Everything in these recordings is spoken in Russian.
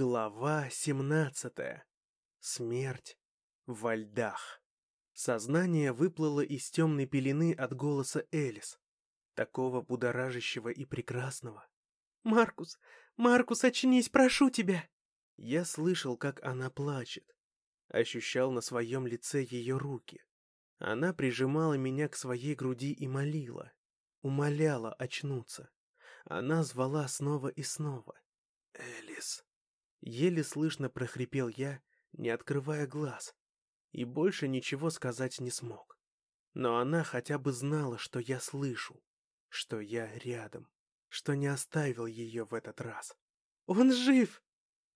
Глава 17. Смерть во льдах. Сознание выплыло из темной пелены от голоса Элис, такого будоражащего и прекрасного. «Маркус, Маркус, очнись, прошу тебя!» Я слышал, как она плачет, ощущал на своем лице ее руки. Она прижимала меня к своей груди и молила, умоляла очнуться. Она звала снова и снова. «Элис!» Еле слышно прохрипел я, не открывая глаз, и больше ничего сказать не смог. Но она хотя бы знала, что я слышу, что я рядом, что не оставил ее в этот раз. «Он жив!»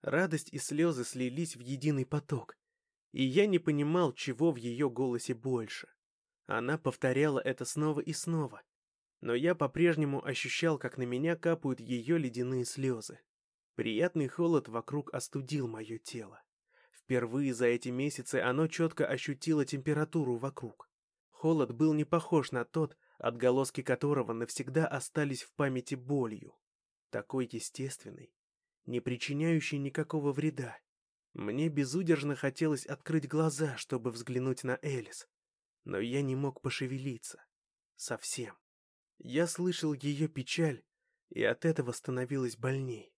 Радость и слезы слились в единый поток, и я не понимал, чего в ее голосе больше. Она повторяла это снова и снова, но я по-прежнему ощущал, как на меня капают ее ледяные слезы. Приятный холод вокруг остудил мое тело. Впервые за эти месяцы оно четко ощутило температуру вокруг. Холод был не похож на тот, отголоски которого навсегда остались в памяти болью. Такой естественный, не причиняющий никакого вреда. Мне безудержно хотелось открыть глаза, чтобы взглянуть на Элис. Но я не мог пошевелиться. Совсем. Я слышал ее печаль, и от этого становилось больней.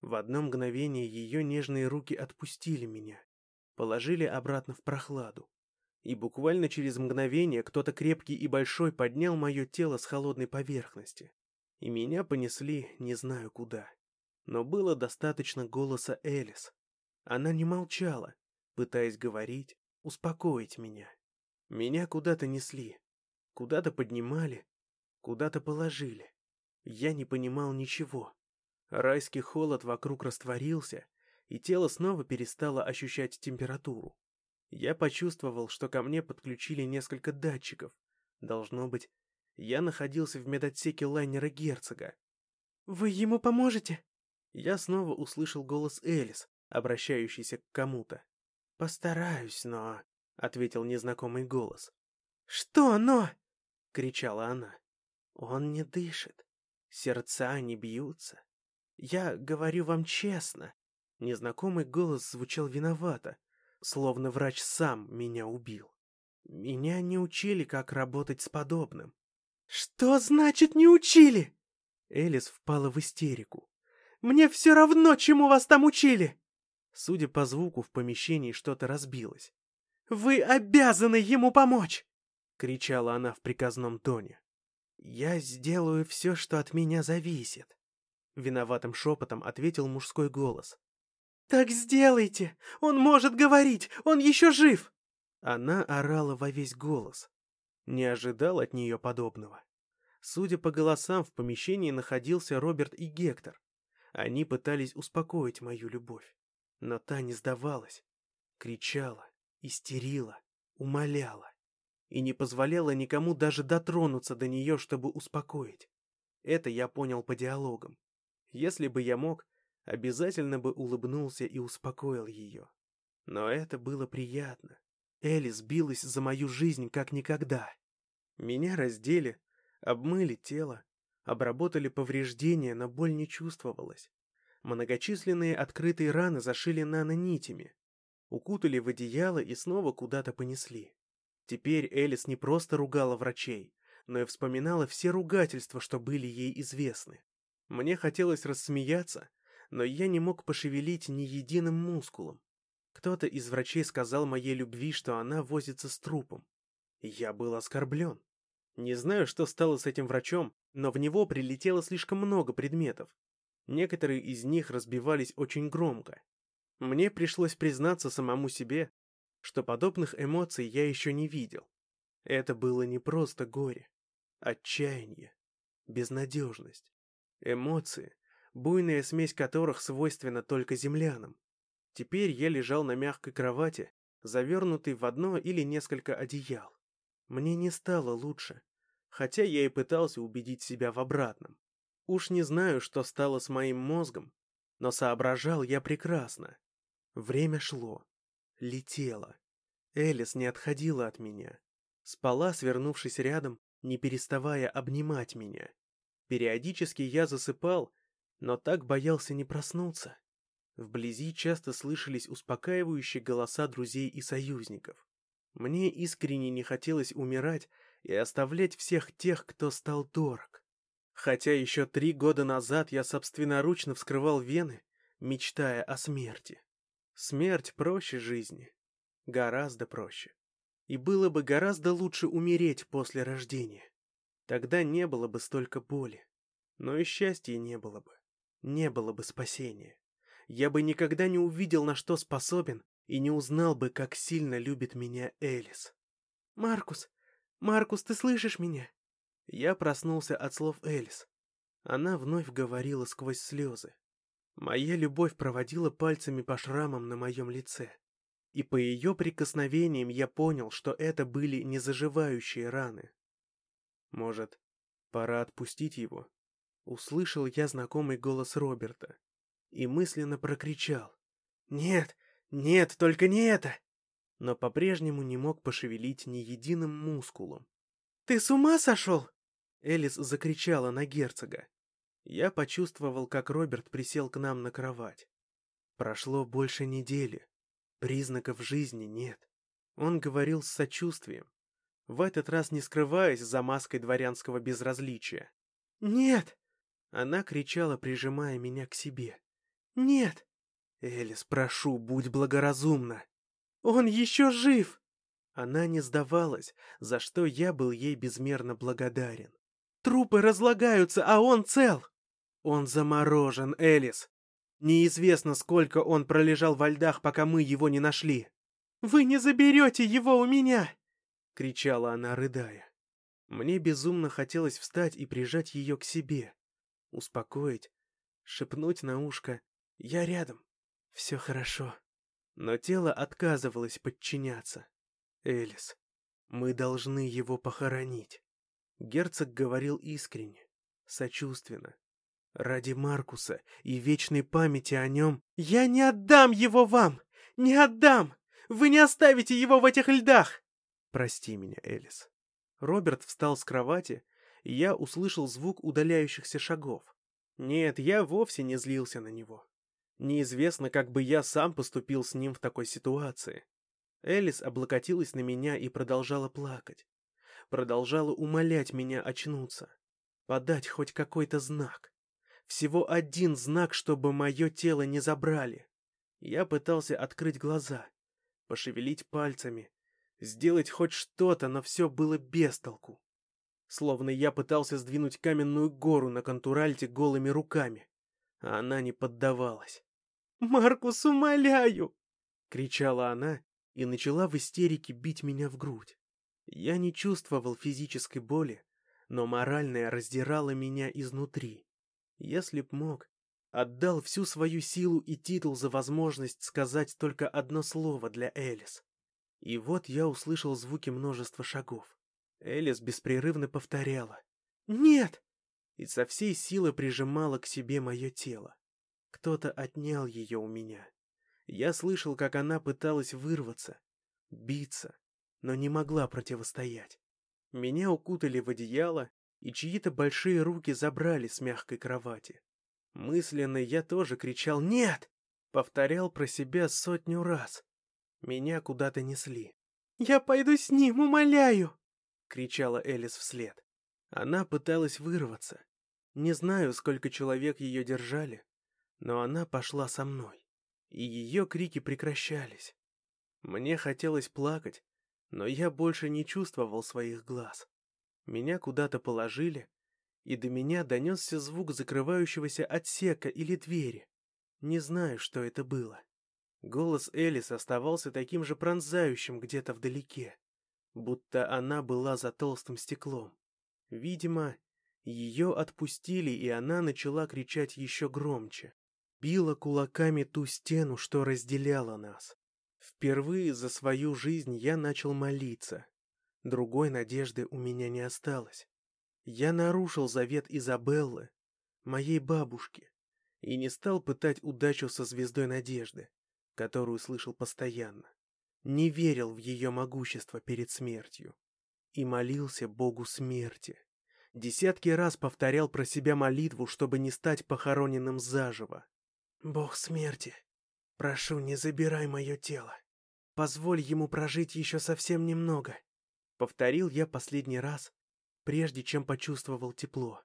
В одно мгновение ее нежные руки отпустили меня, положили обратно в прохладу. И буквально через мгновение кто-то крепкий и большой поднял мое тело с холодной поверхности. И меня понесли не знаю куда. Но было достаточно голоса Элис. Она не молчала, пытаясь говорить, успокоить меня. Меня куда-то несли, куда-то поднимали, куда-то положили. Я не понимал ничего. Райский холод вокруг растворился, и тело снова перестало ощущать температуру. Я почувствовал, что ко мне подключили несколько датчиков. Должно быть, я находился в медотсеке лайнера герцога. «Вы ему поможете?» Я снова услышал голос Элис, обращающийся к кому-то. «Постараюсь, но...» — ответил незнакомый голос. «Что «но»?» — кричала она. «Он не дышит. Сердца не бьются. Я говорю вам честно. Незнакомый голос звучал виновато, словно врач сам меня убил. Меня не учили, как работать с подобным. «Что значит не учили?» Элис впала в истерику. «Мне все равно, чему вас там учили!» Судя по звуку, в помещении что-то разбилось. «Вы обязаны ему помочь!» — кричала она в приказном тоне. «Я сделаю все, что от меня зависит», Виноватым шепотом ответил мужской голос. «Так сделайте! Он может говорить! Он еще жив!» Она орала во весь голос. Не ожидал от нее подобного. Судя по голосам, в помещении находился Роберт и Гектор. Они пытались успокоить мою любовь. Но та не сдавалась. Кричала, истерила, умоляла. И не позволяла никому даже дотронуться до нее, чтобы успокоить. Это я понял по диалогам. Если бы я мог, обязательно бы улыбнулся и успокоил ее. Но это было приятно. Элис билась за мою жизнь как никогда. Меня раздели, обмыли тело, обработали повреждения, но боль не чувствовалась. Многочисленные открытые раны зашили нано-нитями, укутали в одеяло и снова куда-то понесли. Теперь Элис не просто ругала врачей, но и вспоминала все ругательства, что были ей известны. Мне хотелось рассмеяться, но я не мог пошевелить ни единым мускулом. Кто-то из врачей сказал моей любви, что она возится с трупом. Я был оскорблен. Не знаю, что стало с этим врачом, но в него прилетело слишком много предметов. Некоторые из них разбивались очень громко. Мне пришлось признаться самому себе, что подобных эмоций я еще не видел. Это было не просто горе, отчаяние, безнадежность. Эмоции, буйная смесь которых свойственна только землянам. Теперь я лежал на мягкой кровати, завернутый в одно или несколько одеял. Мне не стало лучше, хотя я и пытался убедить себя в обратном. Уж не знаю, что стало с моим мозгом, но соображал я прекрасно. Время шло, летело. Элис не отходила от меня. Спала, свернувшись рядом, не переставая обнимать меня. Периодически я засыпал, но так боялся не проснуться. Вблизи часто слышались успокаивающие голоса друзей и союзников. Мне искренне не хотелось умирать и оставлять всех тех, кто стал дорог. Хотя еще три года назад я собственноручно вскрывал вены, мечтая о смерти. Смерть проще жизни. Гораздо проще. И было бы гораздо лучше умереть после рождения. Тогда не было бы столько боли. Но и счастья не было бы. Не было бы спасения. Я бы никогда не увидел, на что способен, и не узнал бы, как сильно любит меня Элис. «Маркус! Маркус, ты слышишь меня?» Я проснулся от слов Элис. Она вновь говорила сквозь слезы. Моя любовь проводила пальцами по шрамам на моем лице. И по ее прикосновениям я понял, что это были незаживающие раны. Может, пора отпустить его? Услышал я знакомый голос Роберта и мысленно прокричал. «Нет, нет, только не это!» Но по-прежнему не мог пошевелить ни единым мускулом. «Ты с ума сошел?» Элис закричала на герцога. Я почувствовал, как Роберт присел к нам на кровать. Прошло больше недели. Признаков жизни нет. Он говорил с сочувствием, в этот раз не скрываясь за маской дворянского безразличия. «Нет!» Она кричала, прижимая меня к себе. «Нет!» «Элис, прошу, будь благоразумна!» «Он еще жив!» Она не сдавалась, за что я был ей безмерно благодарен. «Трупы разлагаются, а он цел!» «Он заморожен, Элис! Неизвестно, сколько он пролежал во льдах, пока мы его не нашли!» «Вы не заберете его у меня!» — кричала она, рыдая. Мне безумно хотелось встать и прижать ее к себе, успокоить, шепнуть на ушко «Я рядом, все хорошо». Но тело отказывалось подчиняться. «Элис, мы должны его похоронить». Герцог говорил искренне, сочувственно. «Ради Маркуса и вечной памяти о нем...» «Я не отдам его вам! Не отдам! Вы не оставите его в этих льдах!» «Прости меня, Элис». Роберт встал с кровати, и я услышал звук удаляющихся шагов. Нет, я вовсе не злился на него. Неизвестно, как бы я сам поступил с ним в такой ситуации. Элис облокотилась на меня и продолжала плакать. Продолжала умолять меня очнуться. Подать хоть какой-то знак. Всего один знак, чтобы мое тело не забрали. Я пытался открыть глаза, пошевелить пальцами, сделать хоть что-то, но все было без толку. Словно я пытался сдвинуть каменную гору на контуральте голыми руками, а она не поддавалась. «Маркус, умоляю!» — кричала она и начала в истерике бить меня в грудь. Я не чувствовал физической боли, но моральная раздирала меня изнутри. Если б мог, отдал всю свою силу и титул за возможность сказать только одно слово для Элис. И вот я услышал звуки множества шагов. Элис беспрерывно повторяла «Нет!» и со всей силы прижимала к себе мое тело. Кто-то отнял ее у меня. Я слышал, как она пыталась вырваться, биться, но не могла противостоять. Меня укутали в одеяло, и чьи-то большие руки забрали с мягкой кровати. Мысленно я тоже кричал «Нет!», повторял про себя сотню раз. Меня куда-то несли. «Я пойду с ним, умоляю!» — кричала Элис вслед. Она пыталась вырваться. Не знаю, сколько человек ее держали, но она пошла со мной, и ее крики прекращались. Мне хотелось плакать, но я больше не чувствовал своих глаз. Меня куда-то положили, и до меня донесся звук закрывающегося отсека или двери. Не знаю, что это было. Голос Элис оставался таким же пронзающим где-то вдалеке, будто она была за толстым стеклом. Видимо, ее отпустили, и она начала кричать еще громче. Била кулаками ту стену, что разделяла нас. Впервые за свою жизнь я начал молиться. Другой надежды у меня не осталось. Я нарушил завет Изабеллы, моей бабушки, и не стал пытать удачу со звездой надежды которую слышал постоянно, не верил в ее могущество перед смертью и молился Богу смерти. Десятки раз повторял про себя молитву, чтобы не стать похороненным заживо. «Бог смерти, Прошу, не забирай мое тело. Позволь ему прожить еще совсем немного. Повторил я последний раз, прежде чем почувствовал тепло.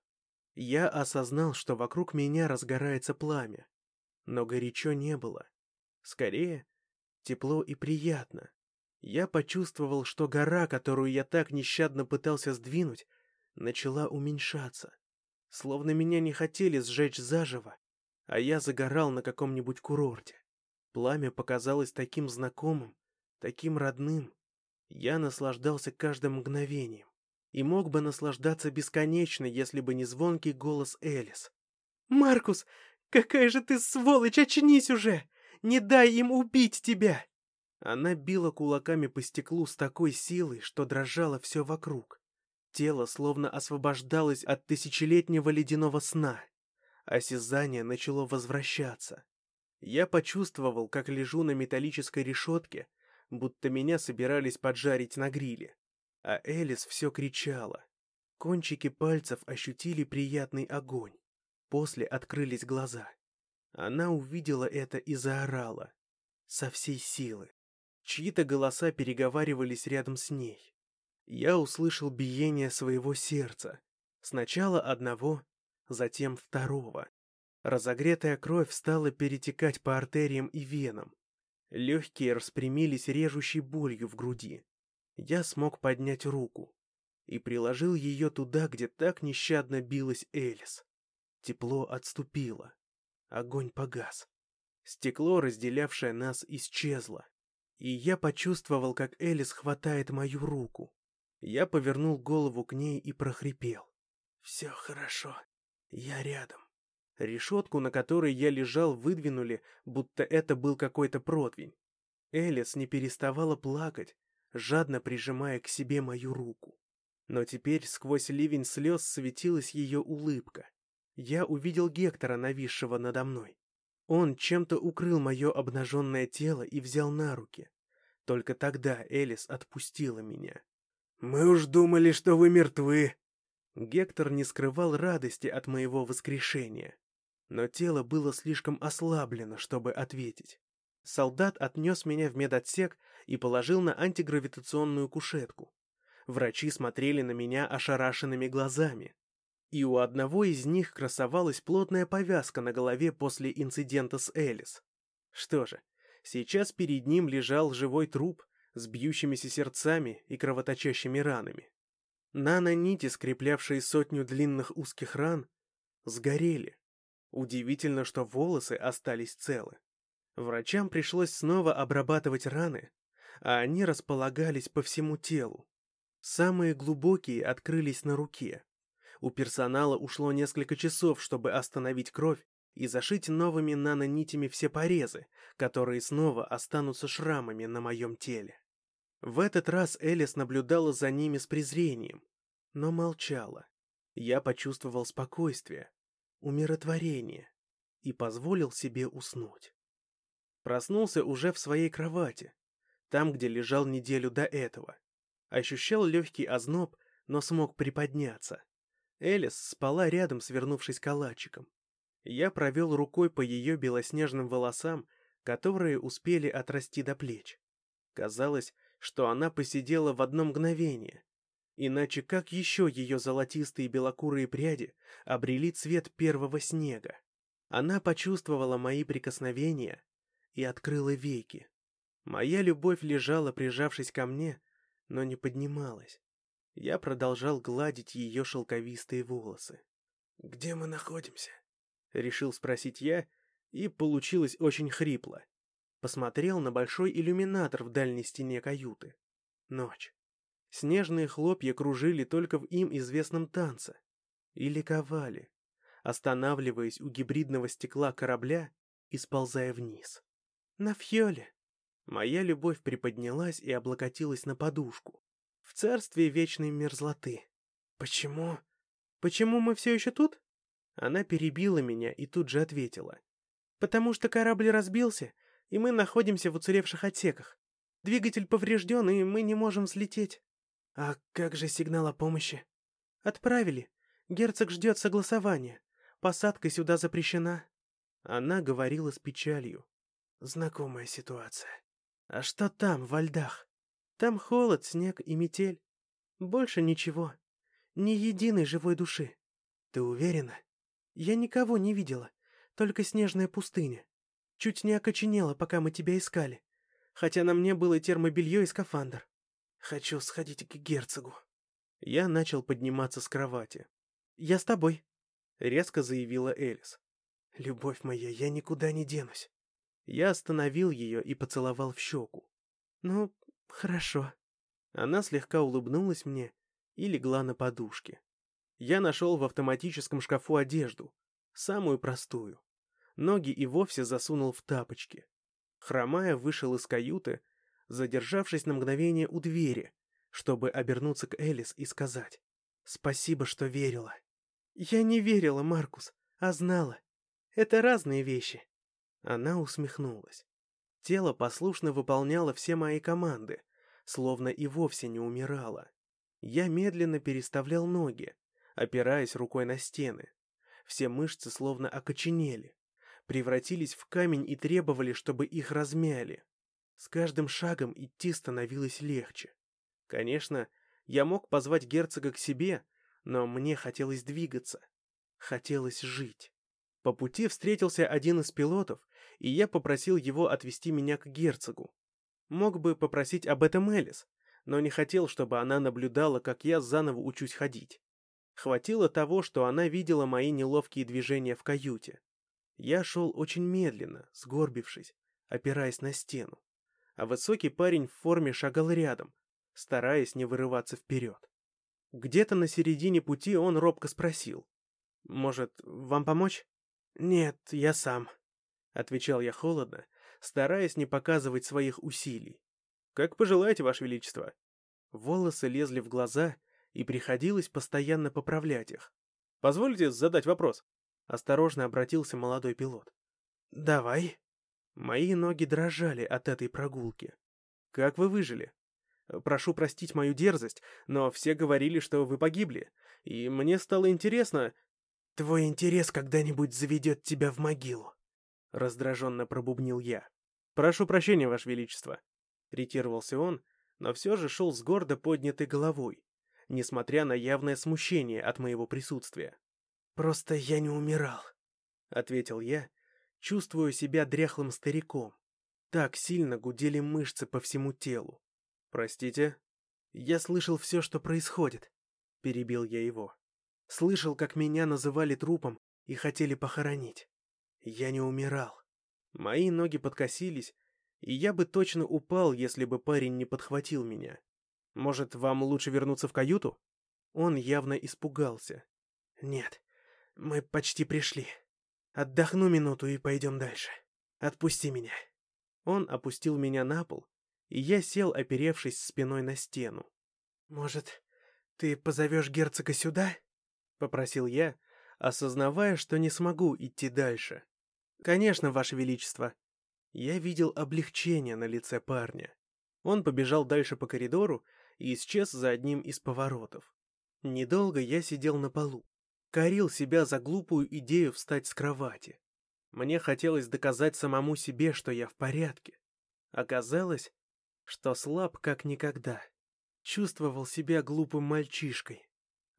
Я осознал, что вокруг меня разгорается пламя, но горячо не было. Скорее, тепло и приятно. Я почувствовал, что гора, которую я так нещадно пытался сдвинуть, начала уменьшаться. Словно меня не хотели сжечь заживо, а я загорал на каком-нибудь курорте. Пламя показалось таким знакомым, таким родным. Я наслаждался каждым мгновением и мог бы наслаждаться бесконечно, если бы не звонкий голос Элис. «Маркус, какая же ты сволочь, очнись уже! Не дай им убить тебя!» Она била кулаками по стеклу с такой силой, что дрожало все вокруг. Тело словно освобождалось от тысячелетнего ледяного сна. Осязание начало возвращаться. Я почувствовал, как лежу на металлической решетке, будто меня собирались поджарить на гриле а Элис все кричала. Кончики пальцев ощутили приятный огонь. После открылись глаза. Она увидела это и заорала. Со всей силы. Чьи-то голоса переговаривались рядом с ней. Я услышал биение своего сердца. Сначала одного, затем второго. Разогретая кровь стала перетекать по артериям и венам. Легкие распрямились режущей болью в груди я смог поднять руку и приложил ее туда, где так нещадно билась Элис. Тепло отступило. Огонь погас. Стекло, разделявшее нас, исчезло. И я почувствовал, как Элис хватает мою руку. Я повернул голову к ней и прохрипел. «Все хорошо. Я рядом». Решетку, на которой я лежал, выдвинули, будто это был какой-то противень. Элис не переставала плакать, жадно прижимая к себе мою руку. Но теперь сквозь ливень слез светилась ее улыбка. Я увидел Гектора, нависшего надо мной. Он чем-то укрыл мое обнаженное тело и взял на руки. Только тогда Элис отпустила меня. «Мы уж думали, что вы мертвы!» Гектор не скрывал радости от моего воскрешения. Но тело было слишком ослаблено, чтобы ответить. Солдат отнес меня в медотсек и положил на антигравитационную кушетку. Врачи смотрели на меня ошарашенными глазами. И у одного из них красовалась плотная повязка на голове после инцидента с Элис. Что же, сейчас перед ним лежал живой труп с бьющимися сердцами и кровоточащими ранами. Нано-нити, скреплявшие сотню длинных узких ран, сгорели. Удивительно, что волосы остались целы. Врачам пришлось снова обрабатывать раны, а они располагались по всему телу. Самые глубокие открылись на руке. У персонала ушло несколько часов, чтобы остановить кровь и зашить новыми нанонитями все порезы, которые снова останутся шрамами на моем теле. В этот раз Элис наблюдала за ними с презрением, но молчала. Я почувствовал спокойствие, умиротворение и позволил себе уснуть. Проснулся уже в своей кровати, там, где лежал неделю до этого. Ощущал легкий озноб, но смог приподняться. Элис спала рядом, свернувшись калачиком. Я провел рукой по ее белоснежным волосам, которые успели отрасти до плеч. Казалось, что она посидела в одно мгновение. Иначе как еще ее золотистые белокурые пряди обрели цвет первого снега? Она почувствовала мои прикосновения и открыла веки. Моя любовь лежала, прижавшись ко мне, но не поднималась. Я продолжал гладить ее шелковистые волосы. «Где мы находимся?» — решил спросить я, и получилось очень хрипло. Посмотрел на большой иллюминатор в дальней стене каюты. Ночь. Снежные хлопья кружили только в им известном танце. И ликовали, останавливаясь у гибридного стекла корабля и сползая вниз. «На фьоле», Моя любовь приподнялась и облокотилась на подушку. В царстве вечной мерзлоты. Почему? Почему мы все еще тут? Она перебила меня и тут же ответила. Потому что корабль разбился, и мы находимся в уцелевших отсеках. Двигатель поврежден, и мы не можем взлететь. А как же сигнал о помощи? Отправили. Герцог ждет согласования. Посадка сюда запрещена. Она говорила с печалью. Знакомая ситуация. А что там, во льдах? Там холод, снег и метель. Больше ничего. Ни единой живой души. Ты уверена? Я никого не видела. Только снежная пустыня. Чуть не окоченела, пока мы тебя искали. Хотя на мне было термобелье и скафандр. Хочу сходить к герцогу. Я начал подниматься с кровати. «Я с тобой», — резко заявила Элис. «Любовь моя, я никуда не денусь». Я остановил ее и поцеловал в щеку. «Ну, хорошо». Она слегка улыбнулась мне и легла на подушке. Я нашел в автоматическом шкафу одежду, самую простую. Ноги и вовсе засунул в тапочки. Хромая вышел из каюты, задержавшись на мгновение у двери, чтобы обернуться к Элис и сказать «Спасибо, что верила». «Я не верила, Маркус, а знала. Это разные вещи». Она усмехнулась. Тело послушно выполняло все мои команды, словно и вовсе не умирало. Я медленно переставлял ноги, опираясь рукой на стены. Все мышцы словно окоченели, превратились в камень и требовали, чтобы их размяли. С каждым шагом идти становилось легче. Конечно, я мог позвать герцога к себе, но мне хотелось двигаться. Хотелось жить. По пути встретился один из пилотов, и я попросил его отвезти меня к герцогу. Мог бы попросить об этом Элис, но не хотел, чтобы она наблюдала, как я заново учусь ходить. Хватило того, что она видела мои неловкие движения в каюте. Я шел очень медленно, сгорбившись, опираясь на стену. А высокий парень в форме шагал рядом, стараясь не вырываться вперед. Где-то на середине пути он робко спросил. «Может, вам помочь?» «Нет, я сам», — отвечал я холодно, стараясь не показывать своих усилий. «Как пожелаете, Ваше Величество». Волосы лезли в глаза, и приходилось постоянно поправлять их. «Позвольте задать вопрос?» Осторожно обратился молодой пилот. «Давай». Мои ноги дрожали от этой прогулки. «Как вы выжили?» «Прошу простить мою дерзость, но все говорили, что вы погибли, и мне стало интересно...» «Твой интерес когда-нибудь заведет тебя в могилу», — раздраженно пробубнил я. «Прошу прощения, Ваше Величество», — ретировался он, но все же шел с гордо поднятой головой, несмотря на явное смущение от моего присутствия. «Просто я не умирал», — ответил я, чувствуя себя дряхлым стариком. Так сильно гудели мышцы по всему телу. «Простите?» «Я слышал все, что происходит», — перебил я его. «Слышал, как меня называли трупом и хотели похоронить. Я не умирал. Мои ноги подкосились, и я бы точно упал, если бы парень не подхватил меня. Может, вам лучше вернуться в каюту?» Он явно испугался. «Нет, мы почти пришли. Отдохну минуту и пойдем дальше. Отпусти меня». Он опустил меня на пол, и я сел, оперевшись спиной на стену. «Может, ты позовешь герцога сюда?» — попросил я, осознавая, что не смогу идти дальше. «Конечно, Ваше Величество». Я видел облегчение на лице парня. Он побежал дальше по коридору и исчез за одним из поворотов. Недолго я сидел на полу, корил себя за глупую идею встать с кровати. Мне хотелось доказать самому себе, что я в порядке. Оказалось, что слаб как никогда. Чувствовал себя глупым мальчишкой.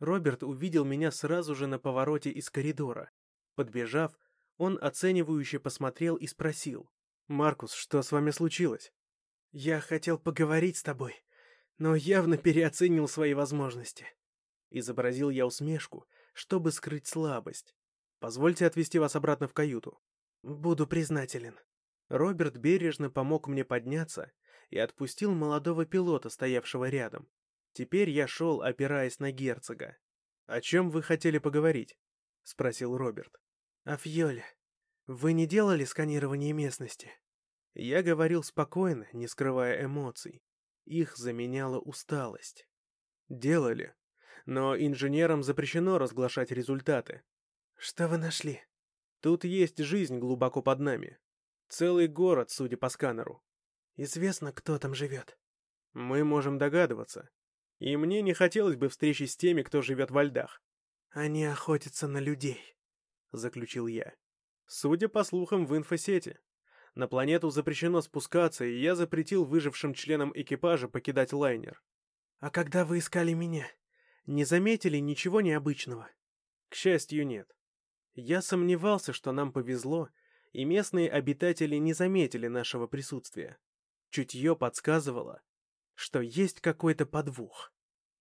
Роберт увидел меня сразу же на повороте из коридора. Подбежав, он оценивающе посмотрел и спросил. «Маркус, что с вами случилось?» «Я хотел поговорить с тобой, но явно переоценил свои возможности. Изобразил я усмешку, чтобы скрыть слабость. Позвольте отвезти вас обратно в каюту. Буду признателен. Роберт бережно помог мне подняться и отпустил молодого пилота, стоявшего рядом. Теперь я шел, опираясь на герцога. «О чем вы хотели поговорить?» — спросил Роберт. «О Фьоле. Вы не делали сканирование местности?» Я говорил спокойно, не скрывая эмоций. Их заменяла усталость. Делали. Но инженерам запрещено разглашать результаты. Что вы нашли? Тут есть жизнь глубоко под нами. Целый город, судя по сканеру. Известно, кто там живет. Мы можем догадываться. И мне не хотелось бы встречи с теми, кто живет во льдах. Они охотятся на людей, заключил я. Судя по слухам в инфосети. На планету запрещено спускаться, и я запретил выжившим членам экипажа покидать лайнер. А когда вы искали меня, не заметили ничего необычного? К счастью, нет. Я сомневался, что нам повезло, и местные обитатели не заметили нашего присутствия. Чутье подсказывало, что есть какой-то подвох.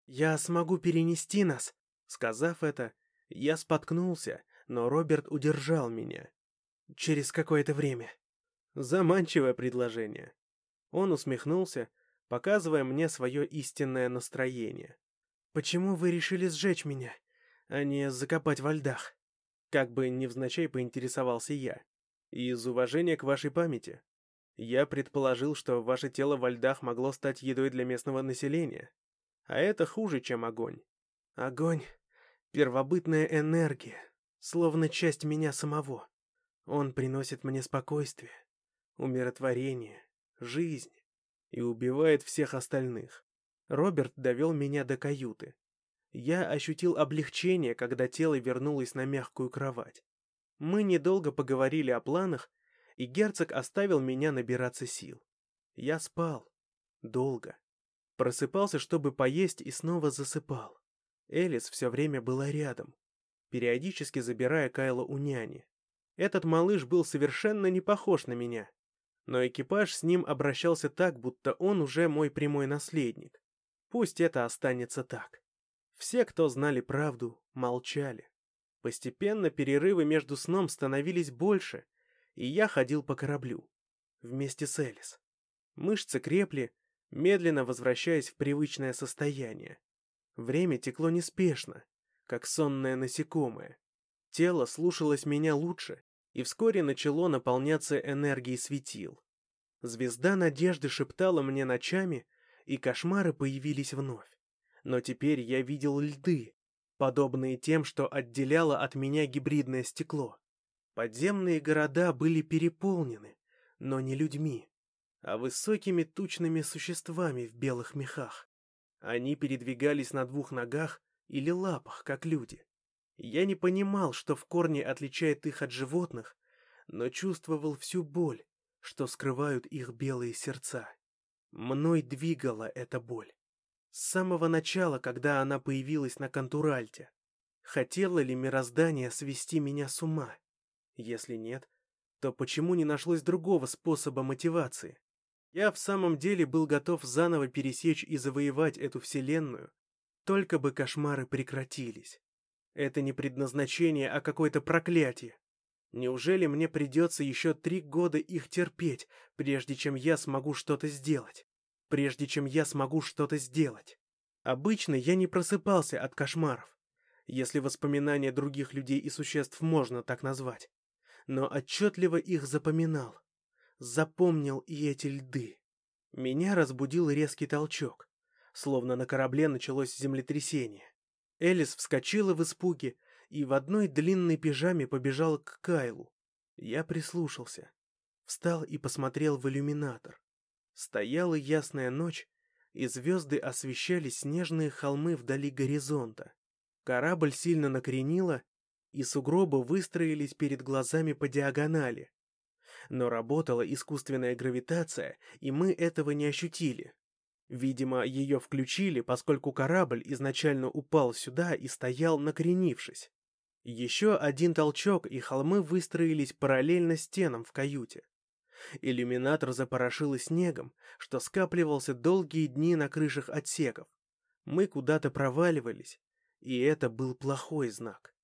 «Я смогу перенести нас», — сказав это, я споткнулся, но Роберт удержал меня. «Через какое-то время». Заманчивое предложение. Он усмехнулся, показывая мне свое истинное настроение. «Почему вы решили сжечь меня, а не закопать во льдах?» Как бы невзначай поинтересовался я. Из уважения к вашей памяти. Я предположил, что ваше тело во льдах могло стать едой для местного населения. А это хуже, чем огонь. Огонь — первобытная энергия, словно часть меня самого. Он приносит мне спокойствие, умиротворение, жизнь и убивает всех остальных. Роберт довел меня до каюты. Я ощутил облегчение, когда тело вернулось на мягкую кровать. Мы недолго поговорили о планах, и герцог оставил меня набираться сил. Я спал. Долго. Просыпался, чтобы поесть, и снова засыпал. Элис все время была рядом, периодически забирая Кайла у няни. Этот малыш был совершенно не похож на меня, но экипаж с ним обращался так, будто он уже мой прямой наследник. Пусть это останется так. Все, кто знали правду, молчали. Постепенно перерывы между сном становились больше, и я ходил по кораблю. Вместе с Элис. Мышцы крепли, медленно возвращаясь в привычное состояние. Время текло неспешно, как сонное насекомое. Тело слушалось меня лучше, и вскоре начало наполняться энергией светил. Звезда надежды шептала мне ночами, и кошмары появились вновь. Но теперь я видел льды, подобные тем, что отделяло от меня гибридное стекло. Подземные города были переполнены, но не людьми, а высокими тучными существами в белых мехах. Они передвигались на двух ногах или лапах, как люди. Я не понимал, что в корне отличает их от животных, но чувствовал всю боль, что скрывают их белые сердца. Мной двигала эта боль. С самого начала, когда она появилась на Кантуральте. Хотела ли мироздание свести меня с ума? Если нет, то почему не нашлось другого способа мотивации? Я в самом деле был готов заново пересечь и завоевать эту вселенную, только бы кошмары прекратились. Это не предназначение, а какое-то проклятие. Неужели мне придется еще три года их терпеть, прежде чем я смогу что-то сделать? Прежде чем я смогу что-то сделать? Обычно я не просыпался от кошмаров, если воспоминания других людей и существ можно так назвать, но отчетливо их запоминал. Запомнил и эти льды. Меня разбудил резкий толчок, словно на корабле началось землетрясение. Элис вскочила в испуге и в одной длинной пижаме побежала к Кайлу. Я прислушался. Встал и посмотрел в иллюминатор. Стояла ясная ночь, и звезды освещали снежные холмы вдали горизонта. Корабль сильно накренило, и сугробы выстроились перед глазами по диагонали. Но работала искусственная гравитация, и мы этого не ощутили. Видимо, ее включили, поскольку корабль изначально упал сюда и стоял накренившись. Еще один толчок, и холмы выстроились параллельно стенам в каюте. Иллюминатор запорошило снегом, что скапливался долгие дни на крышах отсеков. Мы куда-то проваливались, и это был плохой знак.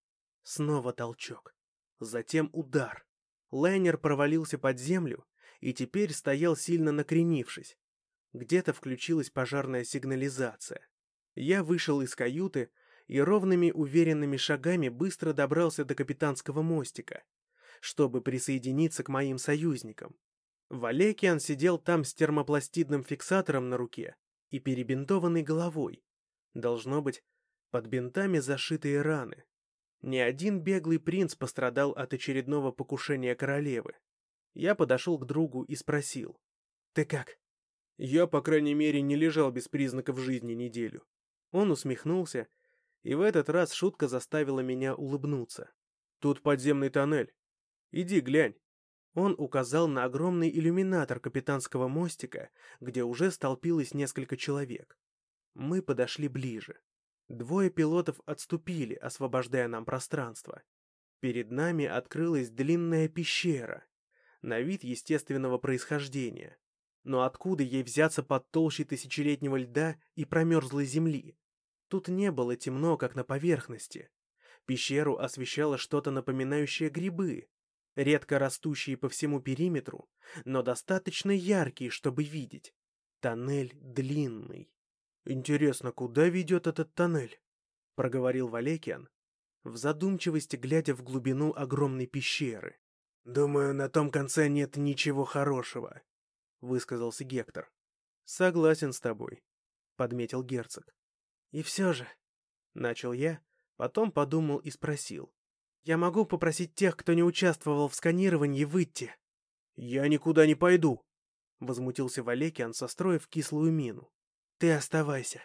Снова толчок. Затем удар. Лайнер провалился под землю и теперь стоял сильно накренившись. Где-то включилась пожарная сигнализация. Я вышел из каюты и ровными уверенными шагами быстро добрался до капитанского мостика, чтобы присоединиться к моим союзникам. Валекиан сидел там с термопластидным фиксатором на руке и перебинтованной головой. Должно быть, под бинтами зашитые раны. Ни один беглый принц пострадал от очередного покушения королевы. Я подошел к другу и спросил. «Ты как?» Я, по крайней мере, не лежал без признаков жизни неделю. Он усмехнулся, и в этот раз шутка заставила меня улыбнуться. Тут подземный тоннель. Иди глянь. Он указал на огромный иллюминатор капитанского мостика, где уже столпилось несколько человек. Мы подошли ближе. Двое пилотов отступили, освобождая нам пространство. Перед нами открылась длинная пещера, на вид естественного происхождения. Но откуда ей взяться под толщей тысячелетнего льда и промерзлой земли? Тут не было темно, как на поверхности. Пещеру освещало что-то напоминающее грибы, редко растущие по всему периметру, но достаточно яркие, чтобы видеть. Тоннель длинный. «Интересно, куда ведет этот тоннель?» — проговорил Валекиан, в задумчивости глядя в глубину огромной пещеры. «Думаю, на том конце нет ничего хорошего», — высказался Гектор. «Согласен с тобой», — подметил герцог. «И все же», — начал я, потом подумал и спросил. «Я могу попросить тех, кто не участвовал в сканировании, выйти?» «Я никуда не пойду», — возмутился Валекиан, состроив кислую мину. «Ты оставайся.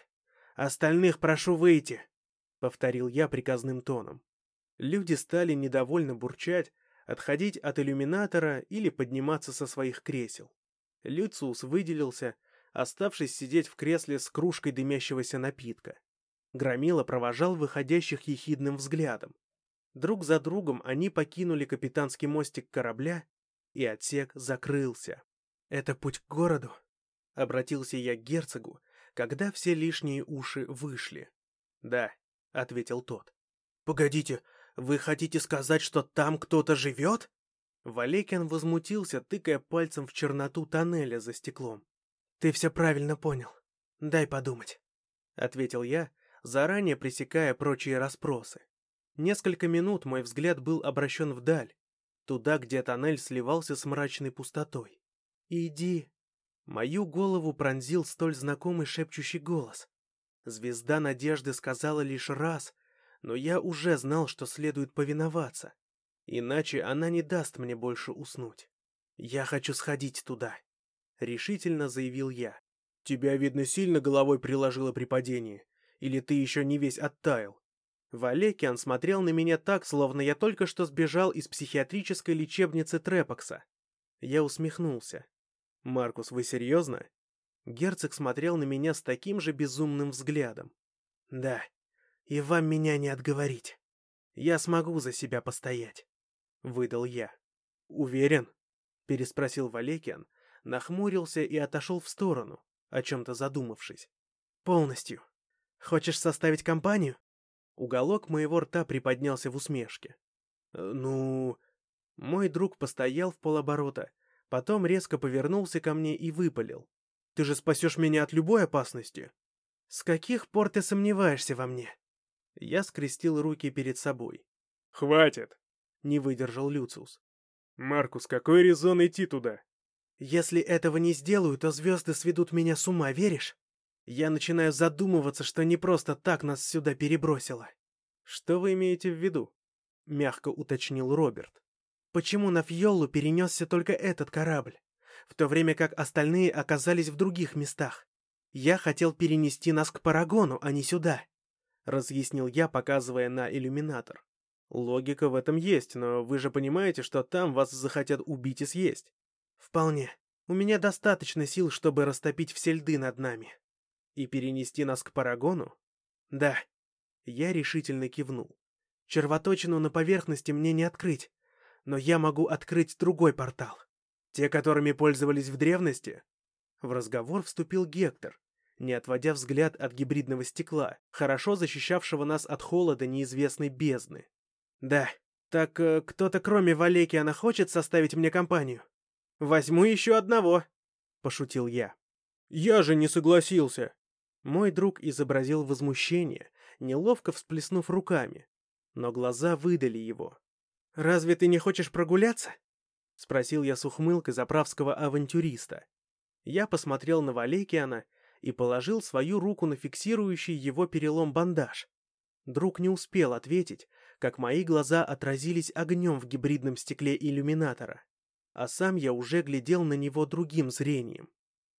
Остальных прошу выйти», — повторил я приказным тоном. Люди стали недовольно бурчать, отходить от иллюминатора или подниматься со своих кресел. Люциус выделился, оставшись сидеть в кресле с кружкой дымящегося напитка. Громила провожал выходящих ехидным взглядом. Друг за другом они покинули капитанский мостик корабля, и отсек закрылся. «Это путь к городу?» — обратился я к герцогу, когда все лишние уши вышли. «Да», — ответил тот. «Погодите, вы хотите сказать, что там кто-то живет?» Валекин возмутился, тыкая пальцем в черноту тоннеля за стеклом. «Ты все правильно понял. Дай подумать», — ответил я, заранее пресекая прочие расспросы. Несколько минут мой взгляд был обращен вдаль, туда, где тоннель сливался с мрачной пустотой. «Иди!» Мою голову пронзил столь знакомый шепчущий голос. Звезда надежды сказала лишь раз — но я уже знал, что следует повиноваться. Иначе она не даст мне больше уснуть. «Я хочу сходить туда», — решительно заявил я. «Тебя, видно, сильно головой приложило при падении. Или ты еще не весь оттаял?» Валекиан смотрел на меня так, словно я только что сбежал из психиатрической лечебницы Трепокса. Я усмехнулся. «Маркус, вы серьезно?» Герцог смотрел на меня с таким же безумным взглядом. «Да, и вам меня не отговорить. Я смогу за себя постоять», — выдал я. «Уверен?» — переспросил Валекиан, нахмурился и отошел в сторону, о чем-то задумавшись. «Полностью. Хочешь составить компанию?» Уголок моего рта приподнялся в усмешке. «Э, «Ну...» Мой друг постоял в полоборота, потом резко повернулся ко мне и выпалил. «Ты же спасешь меня от любой опасности!» «С каких пор ты сомневаешься во мне?» Я скрестил руки перед собой. «Хватит!» — не выдержал Люциус. «Маркус, какой резон идти туда?» «Если этого не сделаю, то звезды сведут меня с ума, веришь? Я начинаю задумываться, что не просто так нас сюда перебросило». «Что вы имеете в виду?» — мягко уточнил Роберт. «Почему на Фьоллу перенесся только этот корабль, в то время как остальные оказались в других местах? Я хотел перенести нас к Парагону, а не сюда» разъяснил я, показывая на иллюминатор. Логика в этом есть, но вы же понимаете, что там вас захотят убить и съесть. Вполне. У меня достаточно сил, чтобы растопить все льды над нами. И перенести нас к Парагону? Да. Я решительно кивнул. Червоточину на поверхности мне не открыть, но я могу открыть другой портал. Те, которыми пользовались в древности? В разговор вступил Гектор, не отводя взгляд от гибридного стекла, хорошо защищавшего нас от холода неизвестной бездны. «Да, так э, кто-то кроме Валекиана хочет составить мне компанию? Возьму еще одного!» — пошутил я. «Я же не согласился!» Мой друг изобразил возмущение, неловко всплеснув руками, но глаза выдали его. «Разве ты не хочешь прогуляться?» — спросил я с ухмылкой заправского авантюриста. Я посмотрел на Валекиана и положил свою руку на фиксирующий его перелом бандаж. Друг не успел ответить, как мои глаза отразились огнем в гибридном стекле иллюминатора, а сам я уже глядел на него другим зрением.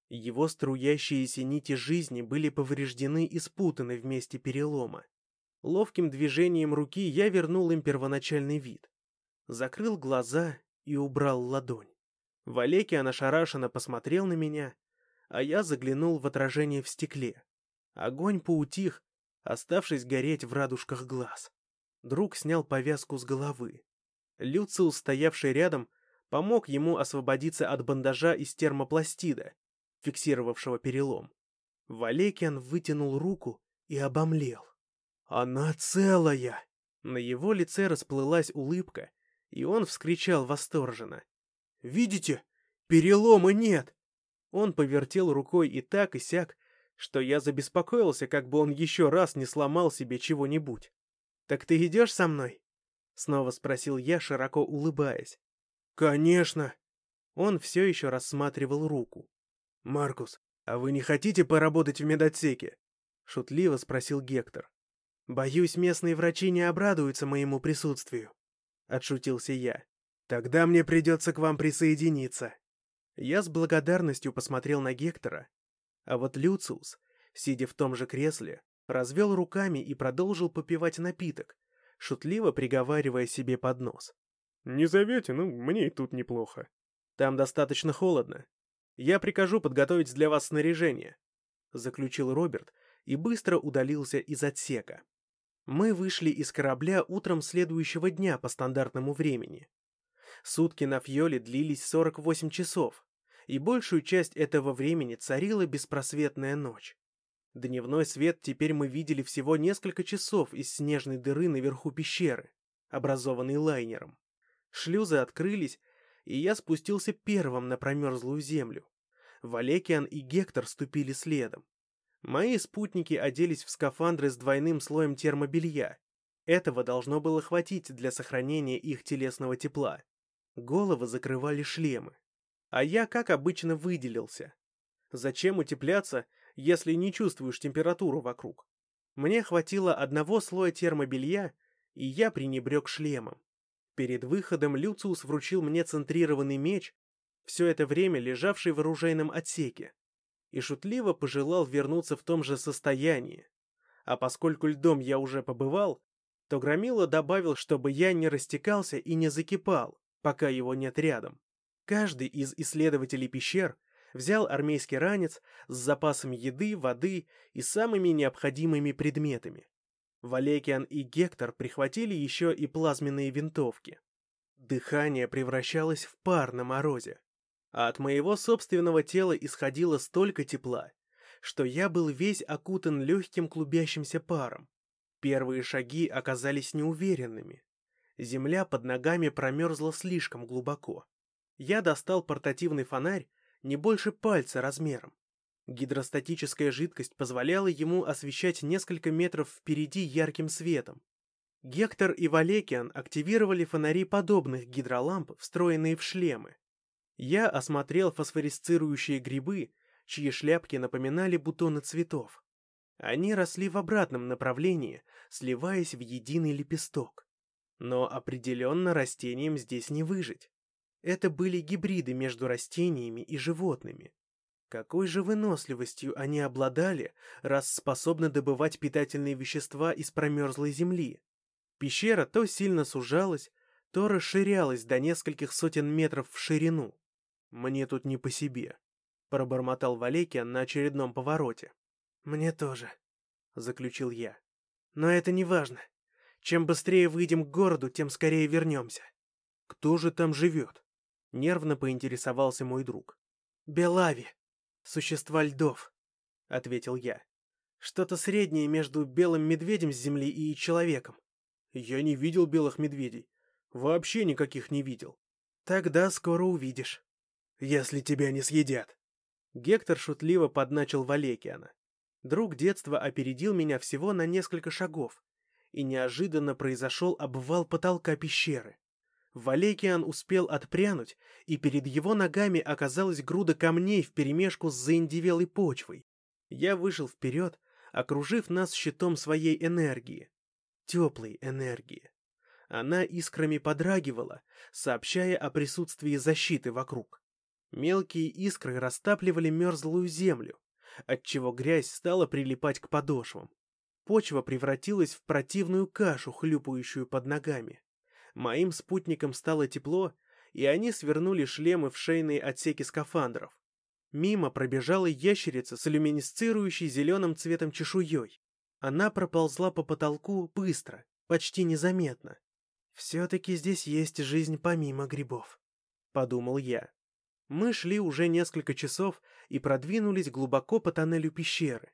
Его струящиеся нити жизни были повреждены и спутаны вместе перелома. Ловким движением руки я вернул им первоначальный вид. Закрыл глаза и убрал ладонь. Валекиан ошарашенно посмотрел на меня, а я заглянул в отражение в стекле. Огонь поутих, оставшись гореть в радужках глаз. Друг снял повязку с головы. Люциус, стоявший рядом, помог ему освободиться от бандажа из термопластида, фиксировавшего перелом. Валекиан вытянул руку и обомлел. «Она целая!» На его лице расплылась улыбка, и он вскричал восторженно. «Видите? Перелома нет!» Он повертел рукой и так, и сяк, что я забеспокоился, как бы он еще раз не сломал себе чего-нибудь. «Так ты идешь со мной?» Снова спросил я, широко улыбаясь. «Конечно!» Он все еще рассматривал руку. «Маркус, а вы не хотите поработать в медотсеке?» Шутливо спросил Гектор. «Боюсь, местные врачи не обрадуются моему присутствию», — отшутился я. «Тогда мне придется к вам присоединиться». Я с благодарностью посмотрел на Гектора, а вот Люциус, сидя в том же кресле, развел руками и продолжил попивать напиток, шутливо приговаривая себе под нос. «Не зовете? Ну, мне и тут неплохо». «Там достаточно холодно. Я прикажу подготовить для вас снаряжение», — заключил Роберт и быстро удалился из отсека. Мы вышли из корабля утром следующего дня по стандартному времени. Сутки на Фьоле длились 48 часов, и большую часть этого времени царила беспросветная ночь. Дневной свет теперь мы видели всего несколько часов из снежной дыры наверху пещеры, образованной лайнером. Шлюзы открылись, и я спустился первым на промерзлую землю. Валекиан и Гектор ступили следом. Мои спутники оделись в скафандры с двойным слоем термобелья. Этого должно было хватить для сохранения их телесного тепла. Головы закрывали шлемы. А я, как обычно, выделился. Зачем утепляться, если не чувствуешь температуру вокруг? Мне хватило одного слоя термобелья, и я пренебрег шлемом. Перед выходом Люциус вручил мне центрированный меч, все это время лежавший в оружейном отсеке, и шутливо пожелал вернуться в том же состоянии. А поскольку льдом я уже побывал, то Громила добавил, чтобы я не растекался и не закипал, пока его нет рядом. Каждый из исследователей пещер взял армейский ранец с запасом еды, воды и самыми необходимыми предметами. Валекиан и Гектор прихватили еще и плазменные винтовки. Дыхание превращалось в пар на морозе, а от моего собственного тела исходило столько тепла, что я был весь окутан легким клубящимся паром. Первые шаги оказались неуверенными. Земля под ногами промерзла слишком глубоко. Я достал портативный фонарь не больше пальца размером. Гидростатическая жидкость позволяла ему освещать несколько метров впереди ярким светом. Гектор и Валекиан активировали фонари подобных гидроламп, встроенные в шлемы. Я осмотрел фосфорисцирующие грибы, чьи шляпки напоминали бутоны цветов. Они росли в обратном направлении, сливаясь в единый лепесток. Но определенно растениям здесь не выжить. Это были гибриды между растениями и животными. Какой же выносливостью они обладали, раз способны добывать питательные вещества из промерзлой земли? Пещера то сильно сужалась, то расширялась до нескольких сотен метров в ширину. «Мне тут не по себе», — пробормотал Валекиан на очередном повороте. «Мне тоже», — заключил я. «Но это не важно. Чем быстрее выйдем к городу, тем скорее вернемся». «Кто же там живет?» — нервно поинтересовался мой друг. «Белави. Существа льдов», — ответил я. «Что-то среднее между белым медведем с земли и человеком». «Я не видел белых медведей. Вообще никаких не видел». «Тогда скоро увидишь. Если тебя не съедят». Гектор шутливо подначил Валекиана. Друг детства опередил меня всего на несколько шагов, и неожиданно произошел обвал потолка пещеры. Валекиан успел отпрянуть, и перед его ногами оказалась груда камней вперемешку с заиндевелой почвой. Я вышел вперед, окружив нас щитом своей энергии. Теплой энергии. Она искрами подрагивала, сообщая о присутствии защиты вокруг. Мелкие искры растапливали мерзлую землю, отчего грязь стала прилипать к подошвам. Почва превратилась в противную кашу, хлюпающую под ногами. Моим спутникам стало тепло, и они свернули шлемы в шейные отсеки скафандров. Мимо пробежала ящерица с люминесцирующей зеленым цветом чешуей. Она проползла по потолку быстро, почти незаметно. «Все-таки здесь есть жизнь помимо грибов», — подумал я. Мы шли уже несколько часов и продвинулись глубоко по тоннелю пещеры.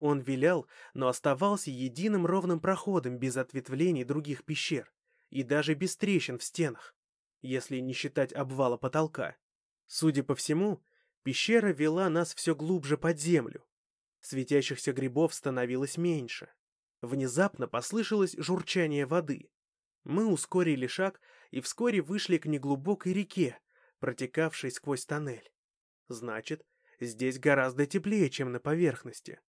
Он вилял, но оставался единым ровным проходом без ответвлений других пещер и даже без трещин в стенах, если не считать обвала потолка. Судя по всему, пещера вела нас все глубже под землю. Светящихся грибов становилось меньше. Внезапно послышалось журчание воды. Мы ускорили шаг и вскоре вышли к неглубокой реке, протекавшей сквозь тоннель. Значит, здесь гораздо теплее, чем на поверхности.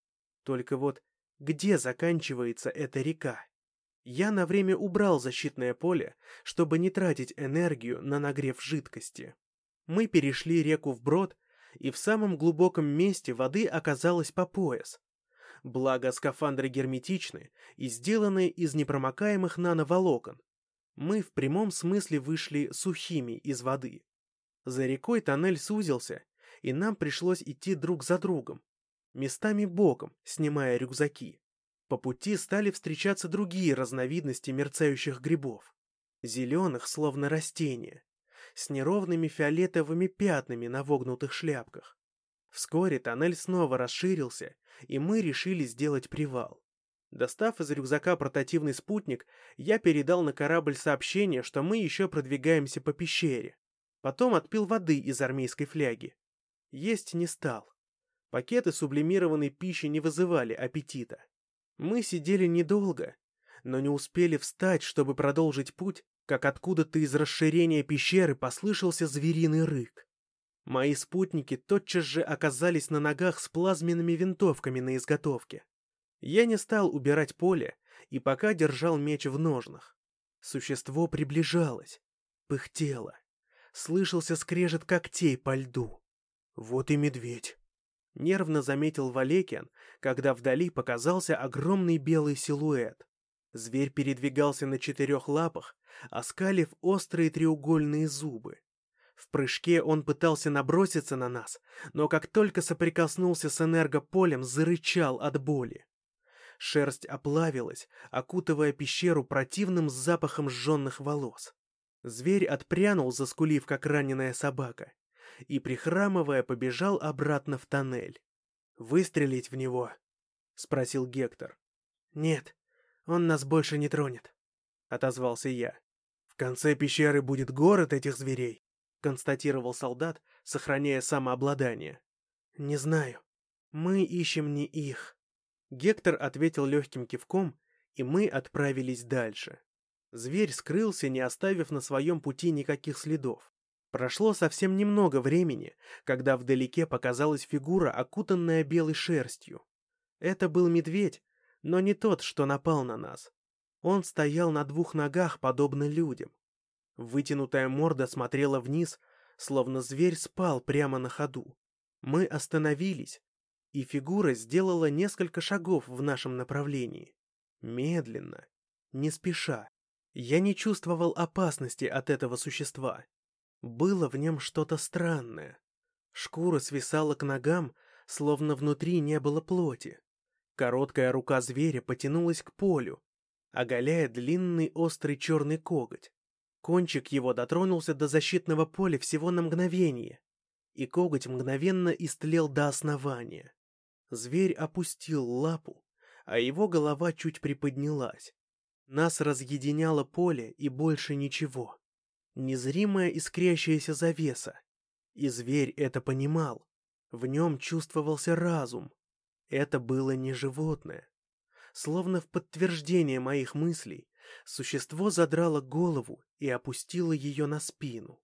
Только вот где заканчивается эта река? Я на время убрал защитное поле, чтобы не тратить энергию на нагрев жидкости. Мы перешли реку вброд, и в самом глубоком месте воды оказалось по пояс. Благо скафандры герметичны и сделаны из непромокаемых нановолокон, мы в прямом смысле вышли сухими из воды. За рекой тоннель сузился, и нам пришлось идти друг за другом, местами боком, снимая рюкзаки. По пути стали встречаться другие разновидности мерцающих грибов. Зеленых, словно растения, с неровными фиолетовыми пятнами на вогнутых шляпках. Вскоре тоннель снова расширился, и мы решили сделать привал. Достав из рюкзака портативный спутник, я передал на корабль сообщение, что мы еще продвигаемся по пещере. Потом отпил воды из армейской фляги. Есть не стал. Пакеты сублимированной пищи не вызывали аппетита. Мы сидели недолго, но не успели встать, чтобы продолжить путь, как откуда-то из расширения пещеры послышался звериный рык. Мои спутники тотчас же оказались на ногах с плазменными винтовками на изготовке. Я не стал убирать поле и пока держал меч в ножнах. Существо приближалось, пыхтело. Слышался скрежет когтей по льду. Вот и медведь. Нервно заметил Валекиан, когда вдали показался огромный белый силуэт. Зверь передвигался на четырех лапах, оскалив острые треугольные зубы. В прыжке он пытался наброситься на нас, но как только соприкоснулся с энергополем, зарычал от боли. Шерсть оплавилась, окутывая пещеру противным запахом сжженных волос. Зверь отпрянул, заскулив, как раненая собака, и, прихрамывая, побежал обратно в тоннель. «Выстрелить в него?» — спросил Гектор. «Нет, он нас больше не тронет», — отозвался я. «В конце пещеры будет город этих зверей», — констатировал солдат, сохраняя самообладание. «Не знаю. Мы ищем не их». Гектор ответил легким кивком, и мы отправились дальше. Зверь скрылся, не оставив на своем пути никаких следов. Прошло совсем немного времени, когда вдалеке показалась фигура, окутанная белой шерстью. Это был медведь, но не тот, что напал на нас. Он стоял на двух ногах, подобно людям. Вытянутая морда смотрела вниз, словно зверь спал прямо на ходу. Мы остановились, и фигура сделала несколько шагов в нашем направлении. Медленно, не спеша. Я не чувствовал опасности от этого существа. Было в нем что-то странное. Шкура свисала к ногам, словно внутри не было плоти. Короткая рука зверя потянулась к полю, оголяя длинный острый черный коготь. Кончик его дотронулся до защитного поля всего на мгновение, и коготь мгновенно истлел до основания. Зверь опустил лапу, а его голова чуть приподнялась. Нас разъединяло поле и больше ничего. Незримая искрящаяся завеса. И зверь это понимал. В нем чувствовался разум. Это было не животное. Словно в подтверждение моих мыслей, существо задрало голову и опустило ее на спину.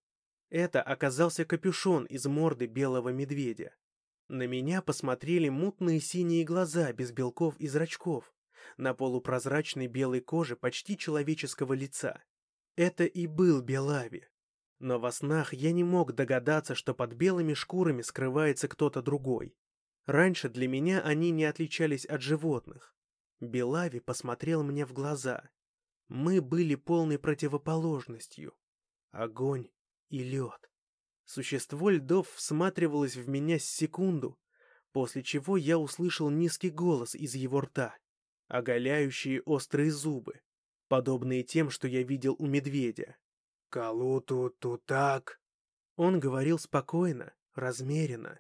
Это оказался капюшон из морды белого медведя. На меня посмотрели мутные синие глаза без белков и зрачков, на полупрозрачной белой коже почти человеческого лица. Это и был Белави. Но во снах я не мог догадаться, что под белыми шкурами скрывается кто-то другой. Раньше для меня они не отличались от животных. Белави посмотрел мне в глаза. Мы были полной противоположностью. Огонь и лед. Существо льдов всматривалось в меня с секунду, после чего я услышал низкий голос из его рта, оголяющие острые зубы, подобные тем, что я видел у медведя. «Калуту так. Он говорил спокойно, размеренно,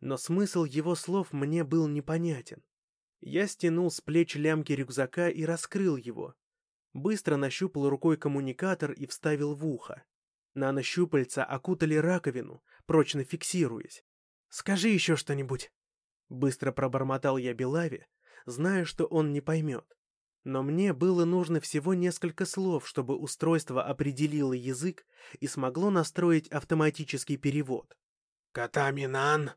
но смысл его слов мне был непонятен. Я стянул с плеч лямки рюкзака и раскрыл его. Быстро нащупал рукой коммуникатор и вставил в ухо. Нанощупальца окутали раковину, прочно фиксируясь. «Скажи еще что-нибудь!» Быстро пробормотал я Белаве, зная, что он не поймет. Но мне было нужно всего несколько слов, чтобы устройство определило язык и смогло настроить автоматический перевод. «Катаминан!»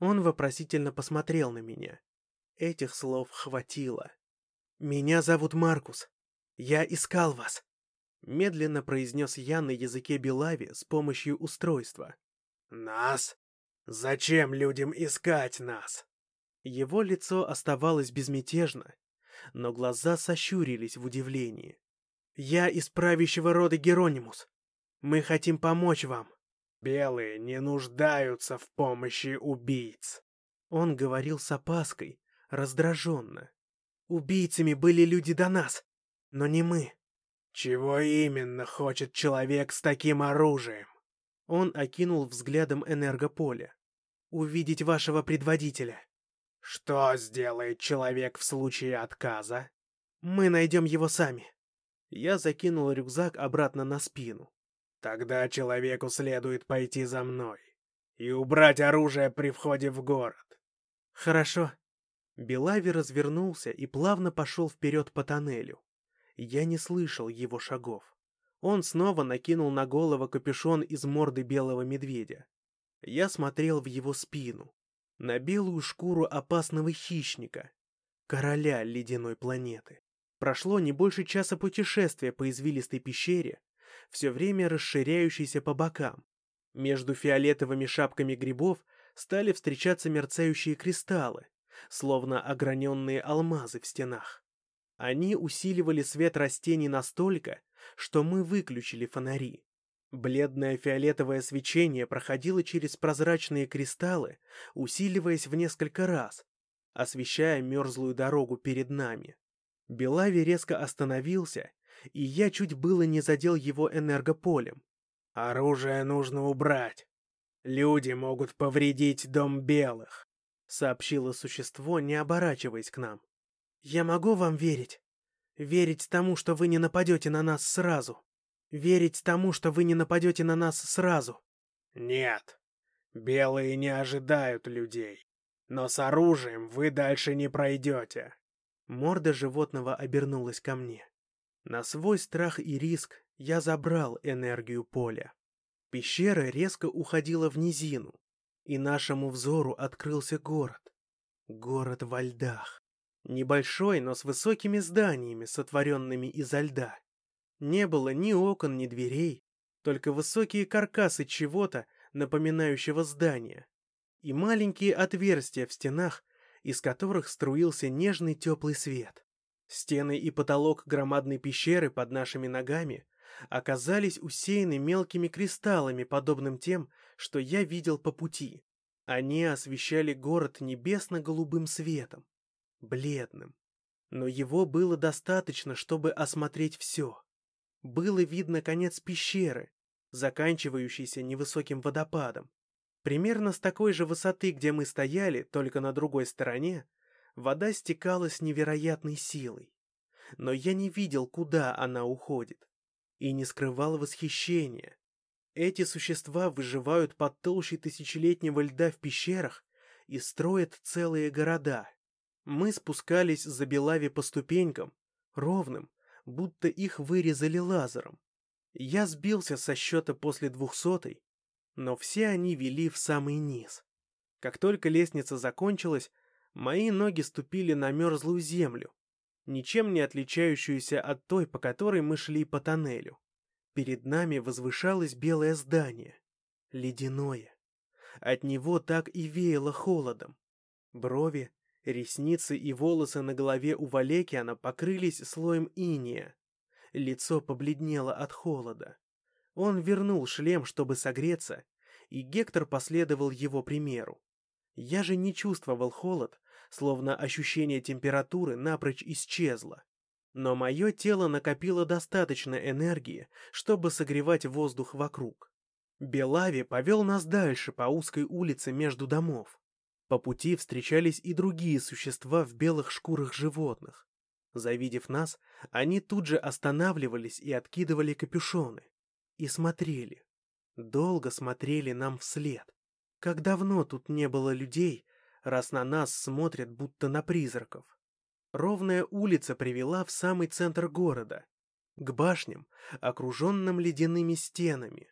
Он вопросительно посмотрел на меня. Этих слов хватило. «Меня зовут Маркус. Я искал вас», — медленно произнес я на языке Белави с помощью устройства. «Нас? Зачем людям искать нас?» Его лицо оставалось безмятежно, но глаза сощурились в удивлении. «Я из правящего рода Геронимус. Мы хотим помочь вам». «Белые не нуждаются в помощи убийц». Он говорил с опаской, раздраженно. «Убийцами были люди до нас, но не мы». «Чего именно хочет человек с таким оружием?» Он окинул взглядом энергополе. «Увидеть вашего предводителя». Что сделает человек в случае отказа? Мы найдем его сами. Я закинул рюкзак обратно на спину. Тогда человеку следует пойти за мной и убрать оружие при входе в город. Хорошо. Белави развернулся и плавно пошел вперед по тоннелю. Я не слышал его шагов. Он снова накинул на голову капюшон из морды белого медведя. Я смотрел в его спину на белую шкуру опасного хищника, короля ледяной планеты. Прошло не больше часа путешествия по извилистой пещере, все время расширяющейся по бокам. Между фиолетовыми шапками грибов стали встречаться мерцающие кристаллы, словно ограненные алмазы в стенах. Они усиливали свет растений настолько, что мы выключили фонари. Бледное фиолетовое свечение проходило через прозрачные кристаллы, усиливаясь в несколько раз, освещая мерзлую дорогу перед нами. Белави резко остановился, и я чуть было не задел его энергополем. «Оружие нужно убрать. Люди могут повредить дом белых», — сообщило существо, не оборачиваясь к нам. «Я могу вам верить? Верить тому, что вы не нападете на нас сразу?» Верить тому, что вы не нападете на нас сразу. Нет. Белые не ожидают людей. Но с оружием вы дальше не пройдете. Морда животного обернулась ко мне. На свой страх и риск я забрал энергию поля. Пещера резко уходила в низину, и нашему взору открылся город. Город во льдах. Небольшой, но с высокими зданиями, сотворенными изо льда. Не было ни окон, ни дверей, только высокие каркасы чего-то, напоминающего здания, и маленькие отверстия в стенах, из которых струился нежный теплый свет. Стены и потолок громадной пещеры под нашими ногами оказались усеяны мелкими кристаллами, подобным тем, что я видел по пути. Они освещали город небесно-голубым светом, бледным. Но его было достаточно, чтобы осмотреть все. Было видно конец пещеры, заканчивающийся невысоким водопадом. Примерно с такой же высоты, где мы стояли, только на другой стороне, вода стекала с невероятной силой. Но я не видел, куда она уходит, и не скрывал восхищения. Эти существа выживают под толщей тысячелетнего льда в пещерах и строят целые города. Мы спускались за Белави по ступенькам, ровным, будто их вырезали лазером. Я сбился со счета после двухсотой, но все они вели в самый низ. Как только лестница закончилась, мои ноги ступили на мерзлую землю, ничем не отличающуюся от той, по которой мы шли по тоннелю. Перед нами возвышалось белое здание, ледяное. От него так и веяло холодом. Брови, Ресницы и волосы на голове у Валекиана покрылись слоем иния. Лицо побледнело от холода. Он вернул шлем, чтобы согреться, и Гектор последовал его примеру. Я же не чувствовал холод, словно ощущение температуры напрочь исчезло. Но мое тело накопило достаточно энергии, чтобы согревать воздух вокруг. Белави повел нас дальше по узкой улице между домов. По пути встречались и другие существа в белых шкурах животных. Завидев нас, они тут же останавливались и откидывали капюшоны. И смотрели. Долго смотрели нам вслед. Как давно тут не было людей, раз на нас смотрят будто на призраков. Ровная улица привела в самый центр города, к башням, окруженным ледяными стенами.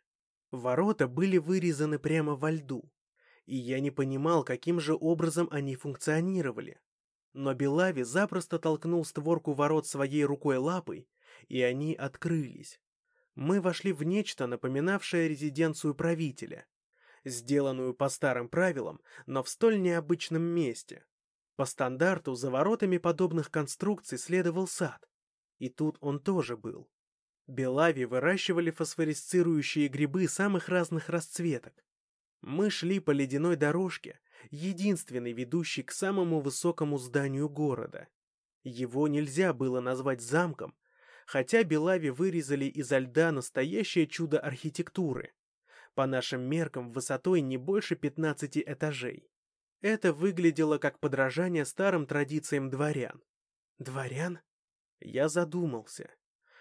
Ворота были вырезаны прямо во льду, и я не понимал, каким же образом они функционировали. Но Белави запросто толкнул створку ворот своей рукой лапой, и они открылись. Мы вошли в нечто, напоминавшее резиденцию правителя, сделанную по старым правилам, но в столь необычном месте. По стандарту за воротами подобных конструкций следовал сад. И тут он тоже был. Белави выращивали фосфорисцирующие грибы самых разных расцветок. Мы шли по ледяной дорожке, единственной ведущей к самому высокому зданию города. Его нельзя было назвать замком, хотя Белави вырезали изо льда настоящее чудо архитектуры, по нашим меркам высотой не больше 15 этажей. Это выглядело как подражание старым традициям дворян. Дворян? Я задумался.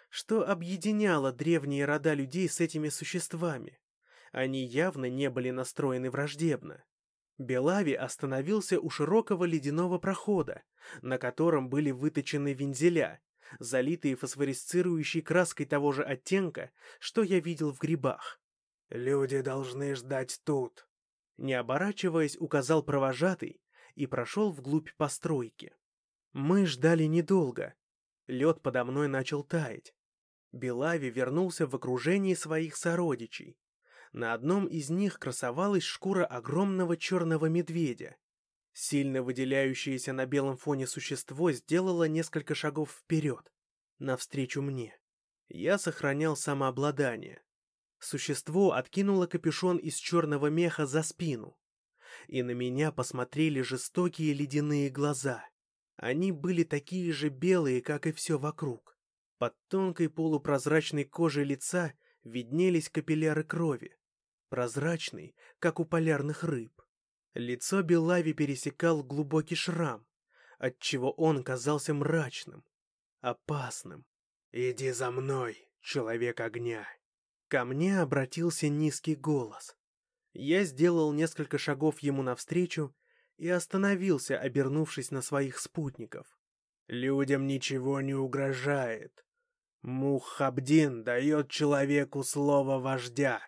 Что объединяло древние рода людей с этими существами? Они явно не были настроены враждебно. Белави остановился у широкого ледяного прохода, на котором были выточены вензеля, залитые фосфорисцирующей краской того же оттенка, что я видел в грибах. «Люди должны ждать тут», — не оборачиваясь, указал провожатый и прошел вглубь постройки. Мы ждали недолго. Лед подо мной начал таять. Белави вернулся в окружении своих сородичей. На одном из них красовалась шкура огромного черного медведя. Сильно выделяющееся на белом фоне существо сделало несколько шагов вперед, навстречу мне. Я сохранял самообладание. Существо откинуло капюшон из черного меха за спину. И на меня посмотрели жестокие ледяные глаза. Они были такие же белые, как и все вокруг. Под тонкой полупрозрачной кожей лица виднелись капилляры крови. Прозрачный, как у полярных рыб. Лицо Белави пересекал глубокий шрам, отчего он казался мрачным, опасным. «Иди за мной, человек огня!» Ко мне обратился низкий голос. Я сделал несколько шагов ему навстречу и остановился, обернувшись на своих спутников. «Людям ничего не угрожает. Мухабдин дает человеку слово вождя».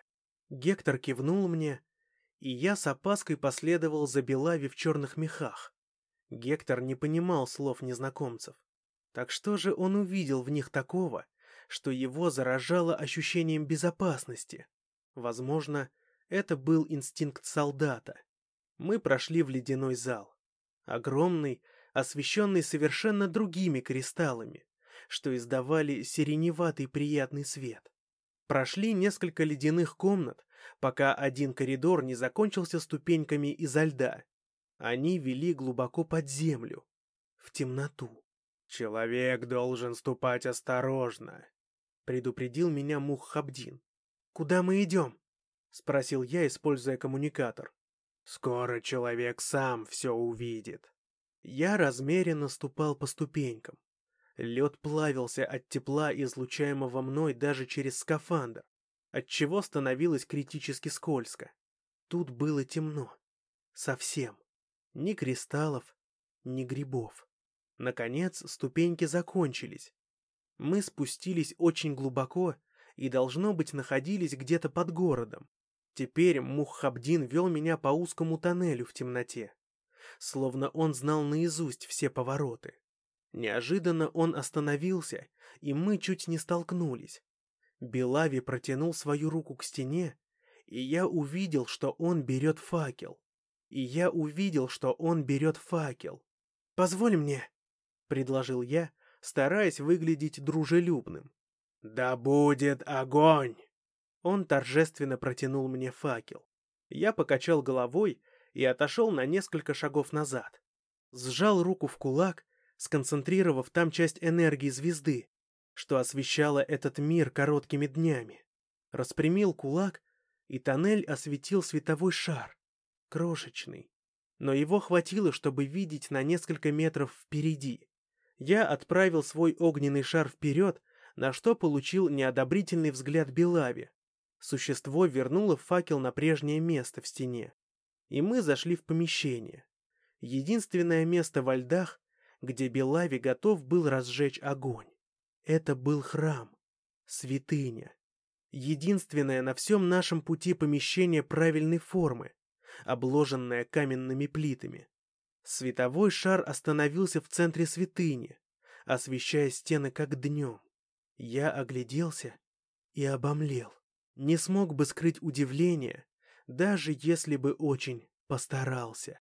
Гектор кивнул мне, и я с опаской последовал за Белави в черных мехах. Гектор не понимал слов незнакомцев. Так что же он увидел в них такого, что его заражало ощущением безопасности. Возможно, это был инстинкт солдата. Мы прошли в ледяной зал. Огромный, освещенный совершенно другими кристаллами, что издавали сиреневатый приятный свет. Прошли несколько ледяных комнат, пока один коридор не закончился ступеньками изо льда. Они вели глубоко под землю, в темноту. «Человек должен ступать осторожно», предупредил меня Муххабдин. «Куда мы идем?» — спросил я, используя коммуникатор. «Скоро человек сам все увидит». Я размеренно ступал по ступенькам. Лед плавился от тепла, излучаемого мной даже через скафандр, отчего становилось критически скользко. Тут было темно. Совсем. Ни кристаллов, ни грибов. Наконец, ступеньки закончились, мы спустились очень глубоко и, должно быть, находились где-то под городом. Теперь Мухабдин вел меня по узкому тоннелю в темноте, словно он знал наизусть все повороты. Неожиданно он остановился, и мы чуть не столкнулись. Белави протянул свою руку к стене, и я увидел, что он берет факел. И я увидел, что он берет факел. «Позволь мне», — предложил я, стараясь выглядеть дружелюбным. «Да будет огонь!» Он торжественно протянул мне факел. Я покачал головой и отошел на несколько шагов назад. Сжал руку в кулак, сконцентрировав там часть энергии звезды, что освещало этот мир короткими днями. Распрямил кулак, и тоннель осветил световой шар. Крошечный. Но его хватило, чтобы видеть на несколько метров впереди. Я отправил свой огненный шар вперед, на что получил неодобрительный взгляд Белави. Существо вернуло факел на прежнее место в стене. И мы зашли в помещение. Единственное место во льдах, где Белави готов был разжечь огонь. Это был храм, святыня. Единственное на всем нашем пути помещение правильной формы, обложенное каменными плитами. Световой шар остановился в центре святыни, освещая стены как днем. Я огляделся и обомлел. Не смог бы скрыть удивление, даже если бы очень постарался.